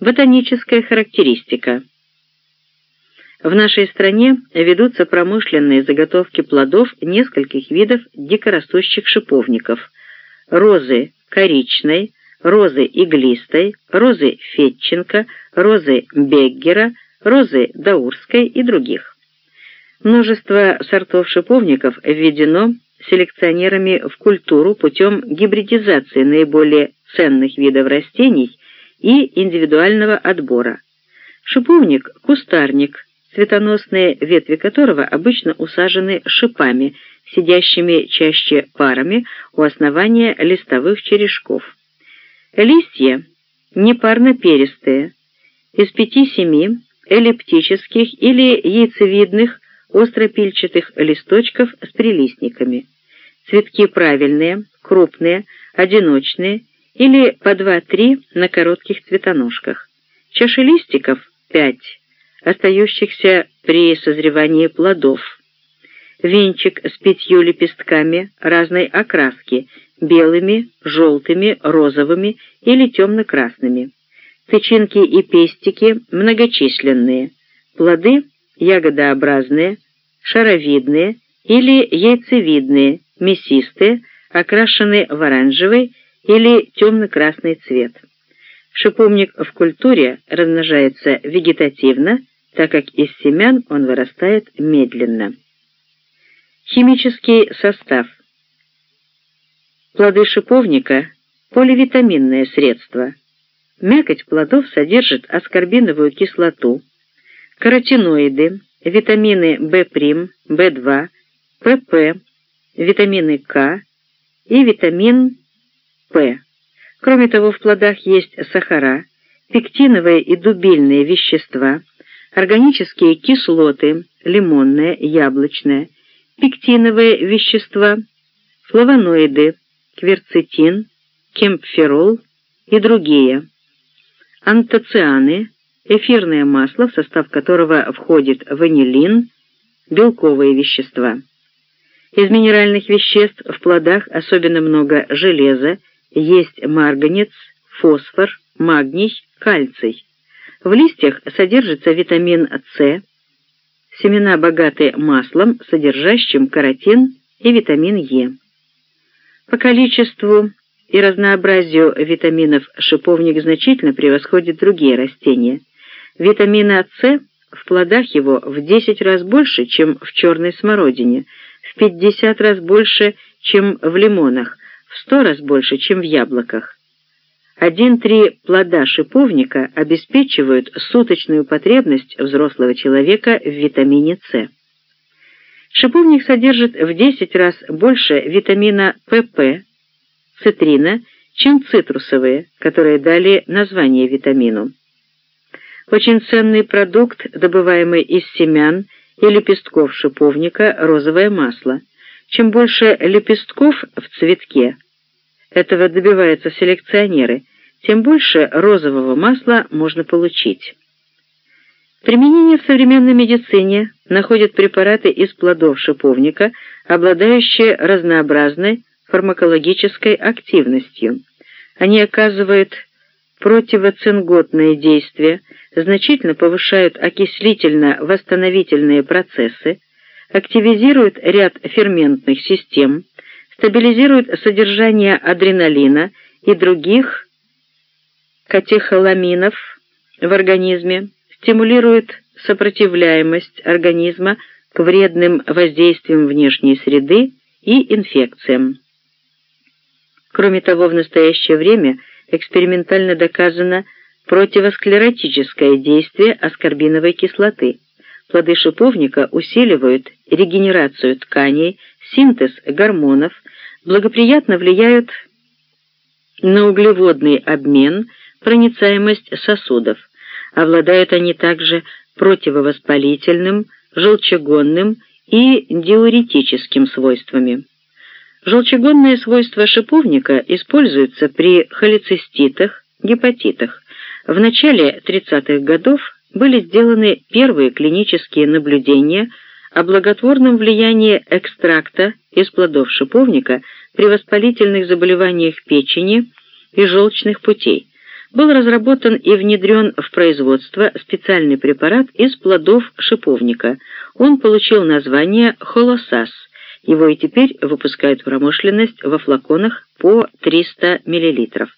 Ботаническая характеристика. В нашей стране ведутся промышленные заготовки плодов нескольких видов дикорастущих шиповников – розы коричной, розы иглистой, розы Фетченко, розы Беггера, розы Даурской и других. Множество сортов шиповников введено селекционерами в культуру путем гибридизации наиболее ценных видов растений и индивидуального отбора. Шиповник – кустарник, цветоносные ветви которого обычно усажены шипами, сидящими чаще парами у основания листовых черешков. Листья непарно-перистые, из пяти-семи эллиптических или яйцевидных остропильчатых листочков с прилистниками. Цветки правильные, крупные, одиночные или по два-три на коротких цветоножках. Чаши листиков – пять, остающихся при созревании плодов. Венчик с пятью лепестками разной окраски – белыми, желтыми, розовыми или темно-красными. Тычинки и пестики многочисленные. Плоды ягодообразные, шаровидные или яйцевидные, мясистые, окрашены в оранжевый или темно-красный цвет. Шиповник в культуре размножается вегетативно, так как из семян он вырастает медленно. Химический состав. Плоды шиповника – поливитаминное средство. Мякоть плодов содержит аскорбиновую кислоту, каротиноиды, витамины В', В2, ПП, витамины К и витамин П. Кроме того, в плодах есть сахара, пектиновые и дубильные вещества, органические кислоты, лимонное, яблочное, пектиновые вещества, флавоноиды, кверцетин, кемпферол и другие, антоцианы, эфирное масло, в состав которого входит ванилин, белковые вещества. Из минеральных веществ в плодах особенно много железа, есть марганец, фосфор, магний, кальций. В листьях содержится витамин С, семена богаты маслом, содержащим каротин и витамин Е. По количеству и разнообразию витаминов шиповник значительно превосходит другие растения – Витамина С в плодах его в 10 раз больше, чем в черной смородине, в 50 раз больше, чем в лимонах, в 100 раз больше, чем в яблоках. Один-три плода шиповника обеспечивают суточную потребность взрослого человека в витамине С. Шиповник содержит в 10 раз больше витамина ПП, цитрина, чем цитрусовые, которые дали название витамину. Очень ценный продукт, добываемый из семян и лепестков шиповника, розовое масло. Чем больше лепестков в цветке, этого добиваются селекционеры, тем больше розового масла можно получить. Применение в современной медицине находят препараты из плодов шиповника, обладающие разнообразной фармакологической активностью. Они оказывают противоцинготное действие, значительно повышают окислительно-восстановительные процессы, активизируют ряд ферментных систем, стабилизируют содержание адреналина и других катехоламинов в организме, стимулируют сопротивляемость организма к вредным воздействиям внешней среды и инфекциям. Кроме того, в настоящее время экспериментально доказано противосклеротическое действие аскорбиновой кислоты. Плоды шиповника усиливают регенерацию тканей, синтез гормонов, благоприятно влияют на углеводный обмен, проницаемость сосудов. Обладают они также противовоспалительным, желчегонным и диуретическим свойствами. Желчегонные свойства шиповника используются при холециститах, гепатитах. В начале 30-х годов были сделаны первые клинические наблюдения о благотворном влиянии экстракта из плодов шиповника при воспалительных заболеваниях печени и желчных путей. был разработан и внедрен в производство специальный препарат из плодов шиповника. Он получил название холосас. Его и теперь выпускают промышленность во флаконах по 300 мл.